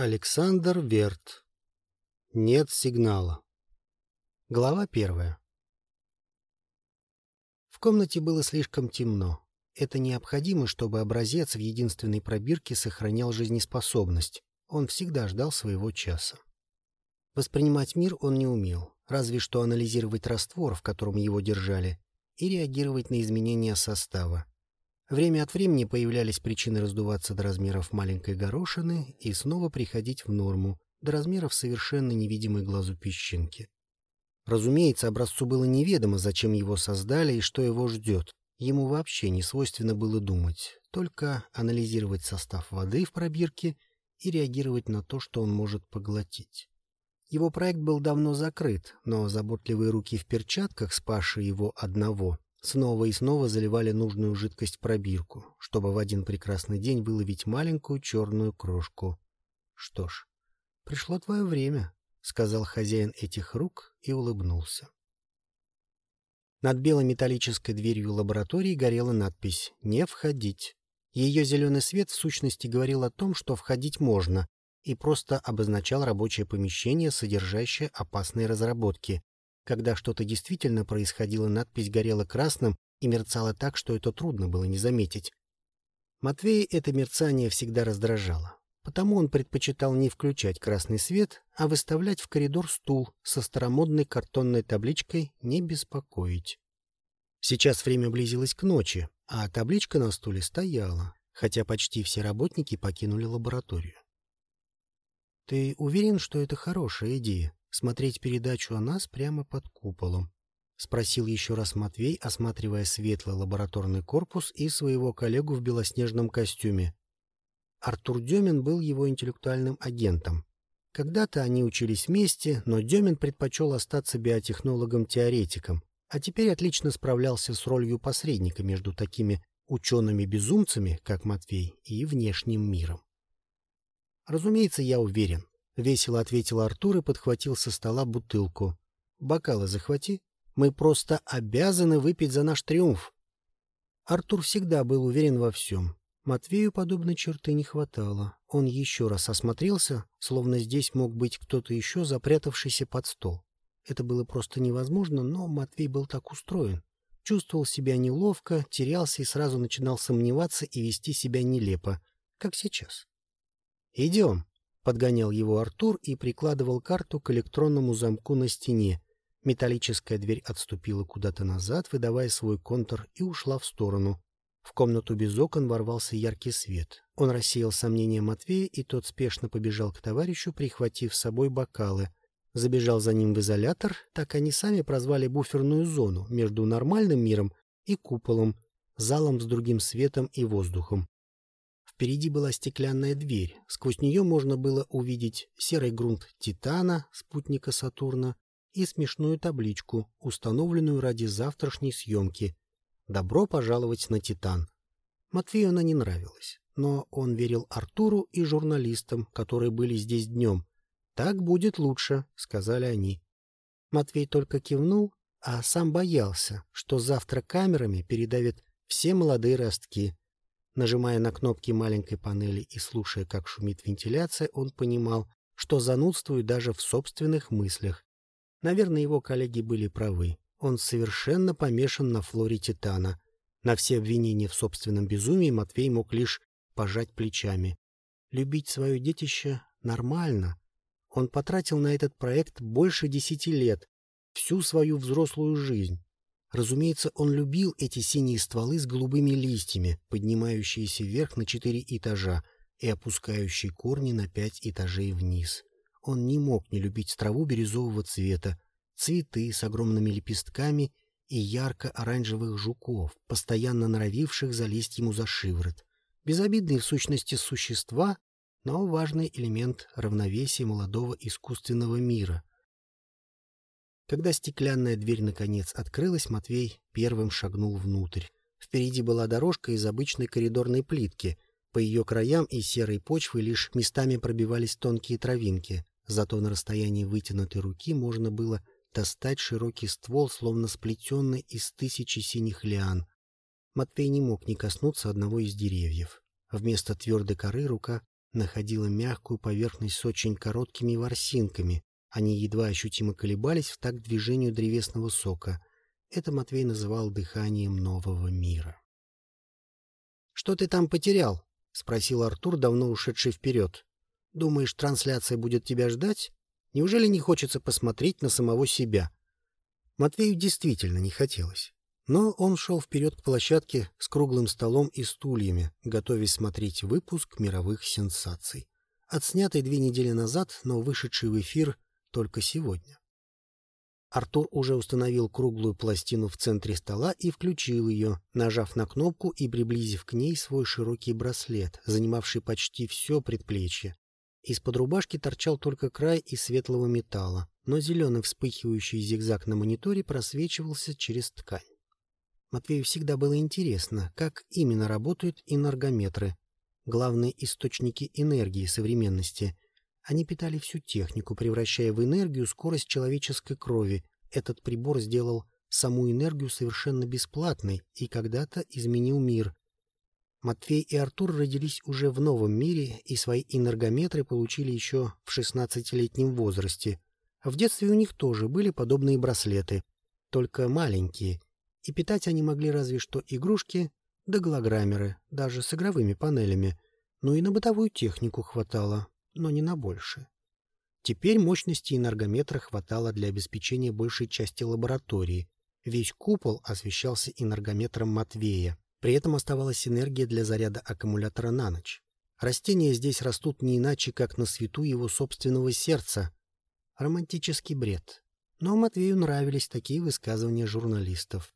Александр Верт. Нет сигнала. Глава первая. В комнате было слишком темно. Это необходимо, чтобы образец в единственной пробирке сохранял жизнеспособность. Он всегда ждал своего часа. Воспринимать мир он не умел, разве что анализировать раствор, в котором его держали, и реагировать на изменения состава. Время от времени появлялись причины раздуваться до размеров маленькой горошины и снова приходить в норму, до размеров совершенно невидимой глазу песчинки. Разумеется, образцу было неведомо, зачем его создали и что его ждет. Ему вообще не свойственно было думать, только анализировать состав воды в пробирке и реагировать на то, что он может поглотить. Его проект был давно закрыт, но заботливые руки в перчатках, спасшие его одного, Снова и снова заливали нужную жидкость в пробирку, чтобы в один прекрасный день выловить маленькую черную крошку. Что ж, пришло твое время, — сказал хозяин этих рук и улыбнулся. Над белой металлической дверью лаборатории горела надпись «Не входить». Ее зеленый свет в сущности говорил о том, что входить можно, и просто обозначал рабочее помещение, содержащее опасные разработки, когда что-то действительно происходило, надпись горела красным и мерцала так, что это трудно было не заметить. Матвей это мерцание всегда раздражало. Потому он предпочитал не включать красный свет, а выставлять в коридор стул со старомодной картонной табличкой «Не беспокоить». Сейчас время близилось к ночи, а табличка на стуле стояла, хотя почти все работники покинули лабораторию. «Ты уверен, что это хорошая идея?» Смотреть передачу о нас прямо под куполом? — спросил еще раз Матвей, осматривая светлый лабораторный корпус и своего коллегу в белоснежном костюме. Артур Демин был его интеллектуальным агентом. Когда-то они учились вместе, но Демин предпочел остаться биотехнологом-теоретиком, а теперь отлично справлялся с ролью посредника между такими учеными-безумцами, как Матвей, и внешним миром. Разумеется, я уверен, — весело ответил Артур и подхватил со стола бутылку. «Бокалы захвати. Мы просто обязаны выпить за наш триумф». Артур всегда был уверен во всем. Матвею подобной черты не хватало. Он еще раз осмотрелся, словно здесь мог быть кто-то еще, запрятавшийся под стол. Это было просто невозможно, но Матвей был так устроен. Чувствовал себя неловко, терялся и сразу начинал сомневаться и вести себя нелепо, как сейчас. «Идем», Подгонял его Артур и прикладывал карту к электронному замку на стене. Металлическая дверь отступила куда-то назад, выдавая свой контур, и ушла в сторону. В комнату без окон ворвался яркий свет. Он рассеял сомнения Матвея, и тот спешно побежал к товарищу, прихватив с собой бокалы. Забежал за ним в изолятор, так они сами прозвали буферную зону между нормальным миром и куполом, залом с другим светом и воздухом. Впереди была стеклянная дверь. Сквозь нее можно было увидеть серый грунт Титана, спутника Сатурна, и смешную табличку, установленную ради завтрашней съемки. «Добро пожаловать на Титан». Матвею она не нравилась, но он верил Артуру и журналистам, которые были здесь днем. «Так будет лучше», — сказали они. Матвей только кивнул, а сам боялся, что завтра камерами передавят все молодые ростки. Нажимая на кнопки маленькой панели и слушая, как шумит вентиляция, он понимал, что занудствует даже в собственных мыслях. Наверное, его коллеги были правы. Он совершенно помешан на флоре Титана. На все обвинения в собственном безумии Матвей мог лишь пожать плечами. Любить свое детище нормально. Он потратил на этот проект больше десяти лет, всю свою взрослую жизнь. Разумеется, он любил эти синие стволы с голубыми листьями, поднимающиеся вверх на четыре этажа и опускающие корни на пять этажей вниз. Он не мог не любить траву бирюзового цвета, цветы с огромными лепестками и ярко-оранжевых жуков, постоянно норовивших залезть ему за шиворот. Безобидные в сущности существа, но важный элемент равновесия молодого искусственного мира — когда стеклянная дверь наконец открылась, Матвей первым шагнул внутрь. Впереди была дорожка из обычной коридорной плитки. По ее краям и серой почвы лишь местами пробивались тонкие травинки. Зато на расстоянии вытянутой руки можно было достать широкий ствол, словно сплетенный из тысячи синих лиан. Матвей не мог не коснуться одного из деревьев. Вместо твердой коры рука находила мягкую поверхность с очень короткими ворсинками. Они едва ощутимо колебались в такт движению древесного сока. Это Матвей называл дыханием нового мира. «Что ты там потерял?» — спросил Артур, давно ушедший вперед. «Думаешь, трансляция будет тебя ждать? Неужели не хочется посмотреть на самого себя?» Матвею действительно не хотелось. Но он шел вперед к площадке с круглым столом и стульями, готовясь смотреть выпуск мировых сенсаций. Отснятый две недели назад, но вышедший в эфир только сегодня. Артур уже установил круглую пластину в центре стола и включил ее, нажав на кнопку и приблизив к ней свой широкий браслет, занимавший почти все предплечье. Из-под рубашки торчал только край из светлого металла, но зеленый вспыхивающий зигзаг на мониторе просвечивался через ткань. Матвею всегда было интересно, как именно работают энергометры, главные источники энергии современности. Они питали всю технику, превращая в энергию скорость человеческой крови. Этот прибор сделал саму энергию совершенно бесплатной и когда-то изменил мир. Матвей и Артур родились уже в новом мире и свои энергометры получили еще в 16-летнем возрасте. В детстве у них тоже были подобные браслеты, только маленькие — и питать они могли разве что игрушки да голограммеры, даже с игровыми панелями. Ну и на бытовую технику хватало, но не на больше. Теперь мощности энергометра хватало для обеспечения большей части лаборатории. Весь купол освещался энергометром Матвея. При этом оставалась энергия для заряда аккумулятора на ночь. Растения здесь растут не иначе, как на свету его собственного сердца. Романтический бред. Но Матвею нравились такие высказывания журналистов.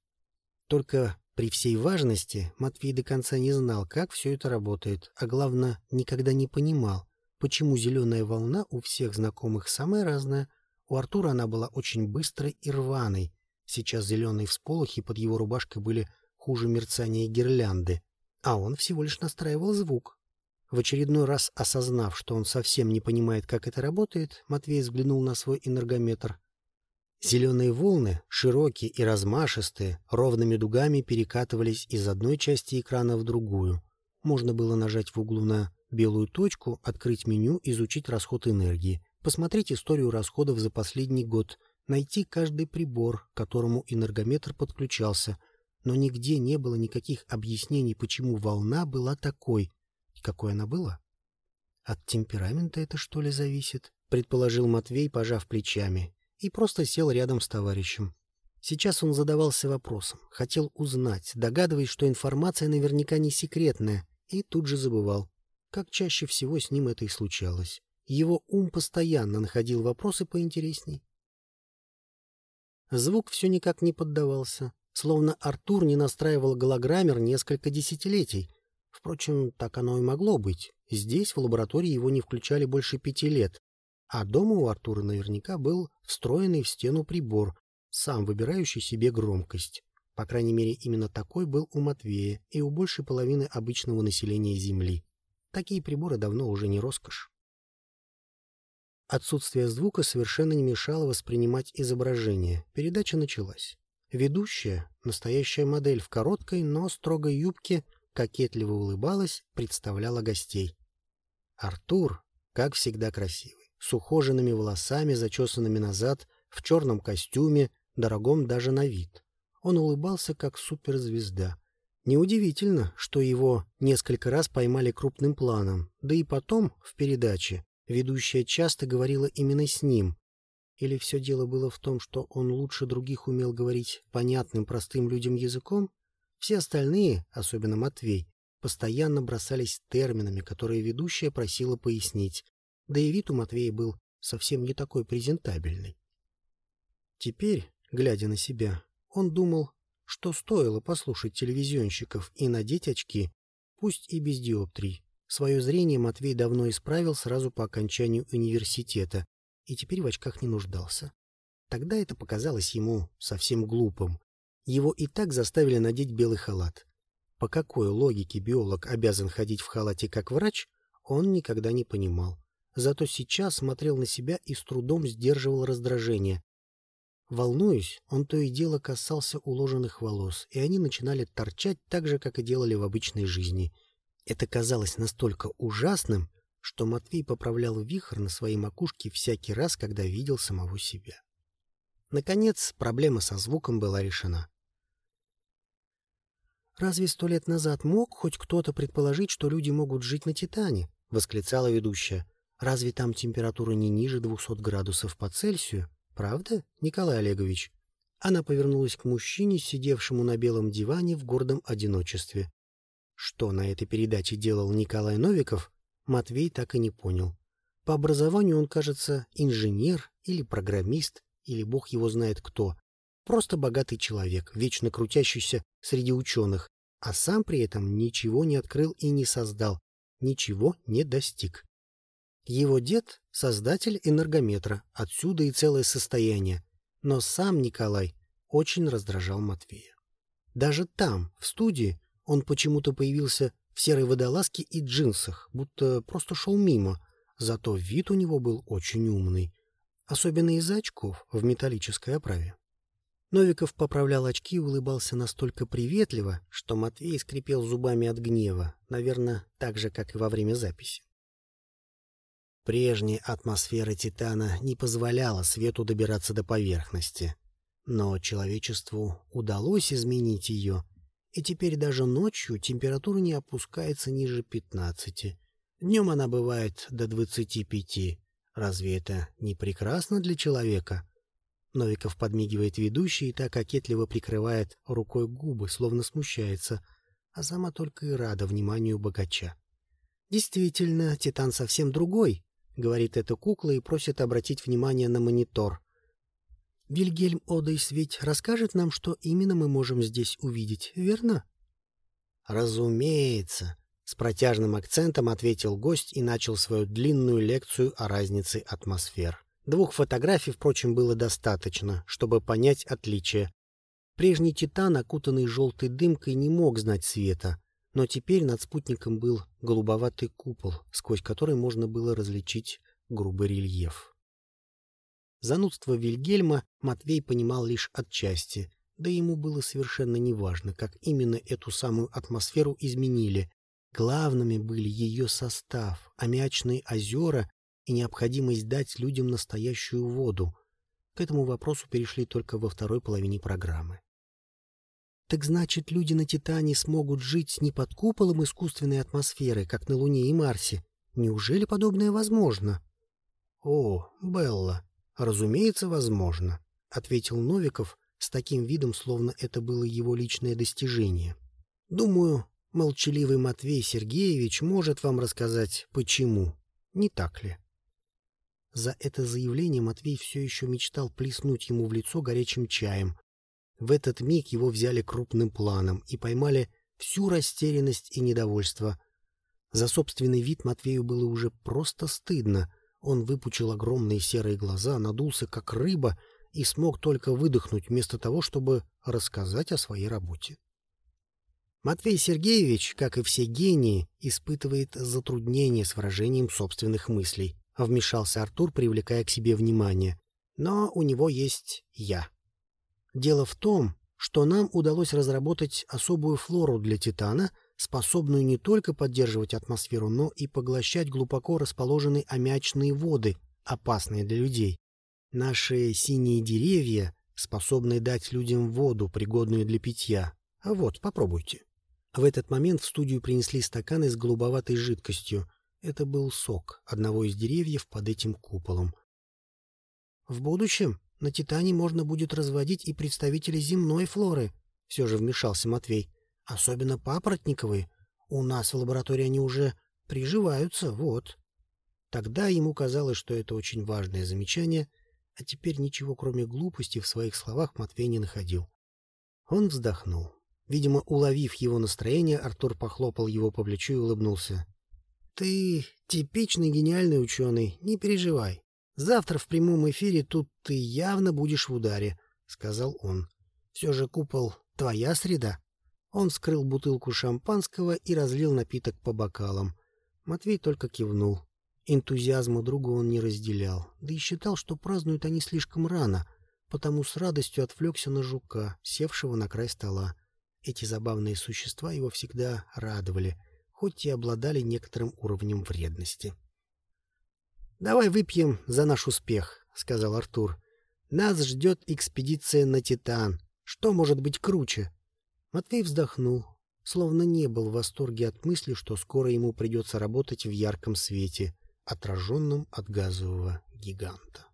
Только при всей важности Матвей до конца не знал, как все это работает, а главное, никогда не понимал, почему зеленая волна у всех знакомых самая разная. У Артура она была очень быстрой и рваной. Сейчас зеленые всполохи под его рубашкой были хуже мерцания гирлянды, а он всего лишь настраивал звук. В очередной раз осознав, что он совсем не понимает, как это работает, Матвей взглянул на свой энергометр Зеленые волны, широкие и размашистые, ровными дугами перекатывались из одной части экрана в другую. Можно было нажать в углу на белую точку, открыть меню, изучить расход энергии, посмотреть историю расходов за последний год, найти каждый прибор, к которому энергометр подключался, но нигде не было никаких объяснений, почему волна была такой. Какой она была? От темперамента это, что ли, зависит? Предположил Матвей, пожав плечами и просто сел рядом с товарищем. Сейчас он задавался вопросом, хотел узнать, догадываясь, что информация наверняка не секретная, и тут же забывал. Как чаще всего с ним это и случалось. Его ум постоянно находил вопросы поинтересней. Звук все никак не поддавался, словно Артур не настраивал голограммер несколько десятилетий. Впрочем, так оно и могло быть. Здесь, в лаборатории, его не включали больше пяти лет, а дома у Артура наверняка был встроенный в стену прибор, сам выбирающий себе громкость. По крайней мере, именно такой был у Матвея и у большей половины обычного населения Земли. Такие приборы давно уже не роскошь. Отсутствие звука совершенно не мешало воспринимать изображение. Передача началась. Ведущая, настоящая модель в короткой, но строгой юбке, кокетливо улыбалась, представляла гостей. Артур, как всегда, красивый с ухоженными волосами, зачесанными назад, в черном костюме, дорогом даже на вид. Он улыбался, как суперзвезда. Неудивительно, что его несколько раз поймали крупным планом, да и потом, в передаче, ведущая часто говорила именно с ним. Или все дело было в том, что он лучше других умел говорить понятным простым людям языком? Все остальные, особенно Матвей, постоянно бросались терминами, которые ведущая просила пояснить, да и вид у Матвея был совсем не такой презентабельный. Теперь, глядя на себя, он думал, что стоило послушать телевизионщиков и надеть очки, пусть и без диоптрий. Свое зрение Матвей давно исправил сразу по окончанию университета и теперь в очках не нуждался. Тогда это показалось ему совсем глупым. Его и так заставили надеть белый халат. По какой логике биолог обязан ходить в халате как врач, он никогда не понимал. Зато сейчас смотрел на себя и с трудом сдерживал раздражение. Волнуясь, он то и дело касался уложенных волос, и они начинали торчать так же, как и делали в обычной жизни. Это казалось настолько ужасным, что Матвей поправлял вихрь на своей макушке всякий раз, когда видел самого себя. Наконец, проблема со звуком была решена. «Разве сто лет назад мог хоть кто-то предположить, что люди могут жить на Титане?» — восклицала ведущая. «Разве там температура не ниже двухсот градусов по Цельсию? Правда, Николай Олегович?» Она повернулась к мужчине, сидевшему на белом диване в гордом одиночестве. Что на этой передаче делал Николай Новиков, Матвей так и не понял. По образованию он, кажется, инженер или программист, или бог его знает кто. Просто богатый человек, вечно крутящийся среди ученых, а сам при этом ничего не открыл и не создал, ничего не достиг. Его дед — создатель энергометра, отсюда и целое состояние. Но сам Николай очень раздражал Матвея. Даже там, в студии, он почему-то появился в серой водолазке и джинсах, будто просто шел мимо, зато вид у него был очень умный, особенно из-за очков в металлической оправе. Новиков поправлял очки и улыбался настолько приветливо, что Матвей скрипел зубами от гнева, наверное, так же, как и во время записи. Прежняя атмосфера Титана не позволяла свету добираться до поверхности, но человечеству удалось изменить ее, и теперь даже ночью температура не опускается ниже 15. Днем она бывает до 25. Разве это не прекрасно для человека? Новиков подмигивает ведущий и так кокетливо прикрывает рукой губы, словно смущается, а сама только и рада вниманию богача. «Действительно, Титан совсем другой», — говорит эта кукла и просит обратить внимание на монитор. «Вильгельм Одейс ведь расскажет нам, что именно мы можем здесь увидеть, верно?» «Разумеется», — с протяжным акцентом ответил гость и начал свою длинную лекцию о разнице атмосфер. Двух фотографий, впрочем, было достаточно, чтобы понять отличие. Прежний Титан, окутанный желтой дымкой, не мог знать света, но теперь над спутником был голубоватый купол, сквозь который можно было различить грубый рельеф. Занудство Вильгельма Матвей понимал лишь отчасти, да ему было совершенно неважно, как именно эту самую атмосферу изменили. Главными были ее состав, аммиачные озера и необходимость дать людям настоящую воду. К этому вопросу перешли только во второй половине программы. Так значит, люди на Титане смогут жить не под куполом искусственной атмосферы, как на Луне и Марсе. Неужели подобное возможно? — О, Белла, разумеется, возможно, — ответил Новиков с таким видом, словно это было его личное достижение. — Думаю, молчаливый Матвей Сергеевич может вам рассказать, почему. Не так ли? За это заявление Матвей все еще мечтал плеснуть ему в лицо горячим чаем. В этот миг его взяли крупным планом и поймали всю растерянность и недовольство. За собственный вид Матвею было уже просто стыдно. Он выпучил огромные серые глаза, надулся как рыба и смог только выдохнуть вместо того, чтобы рассказать о своей работе. Матвей Сергеевич, как и все гении, испытывает затруднения с выражением собственных мыслей. — вмешался Артур, привлекая к себе внимание. «Но у него есть я. Дело в том, что нам удалось разработать особую флору для Титана, способную не только поддерживать атмосферу, но и поглощать глубоко расположенные аммиачные воды, опасные для людей. Наши синие деревья способны дать людям воду, пригодную для питья. А вот, попробуйте». В этот момент в студию принесли стаканы с голубоватой жидкостью, это был сок одного из деревьев под этим куполом. В будущем на Титане можно будет разводить и представителей земной флоры, все же вмешался Матвей. Особенно папоротниковые. У нас в лаборатории они уже приживаются, вот. Тогда ему казалось, что это очень важное замечание, а теперь ничего, кроме глупости, в своих словах Матвей не находил. Он вздохнул. Видимо, уловив его настроение, Артур похлопал его по плечу и улыбнулся. Ты типичный гениальный ученый, не переживай. Завтра в прямом эфире тут ты явно будешь в ударе, — сказал он. Все же купол — твоя среда. Он скрыл бутылку шампанского и разлил напиток по бокалам. Матвей только кивнул. Энтузиазма друга он не разделял, да и считал, что празднуют они слишком рано, потому с радостью отвлекся на жука, севшего на край стола. Эти забавные существа его всегда радовали — хоть и обладали некоторым уровнем вредности. «Давай выпьем за наш успех», — сказал Артур. «Нас ждет экспедиция на Титан. Что может быть круче?» Матвей вздохнул, словно не был в восторге от мысли, что скоро ему придется работать в ярком свете, отраженном от газового гиганта.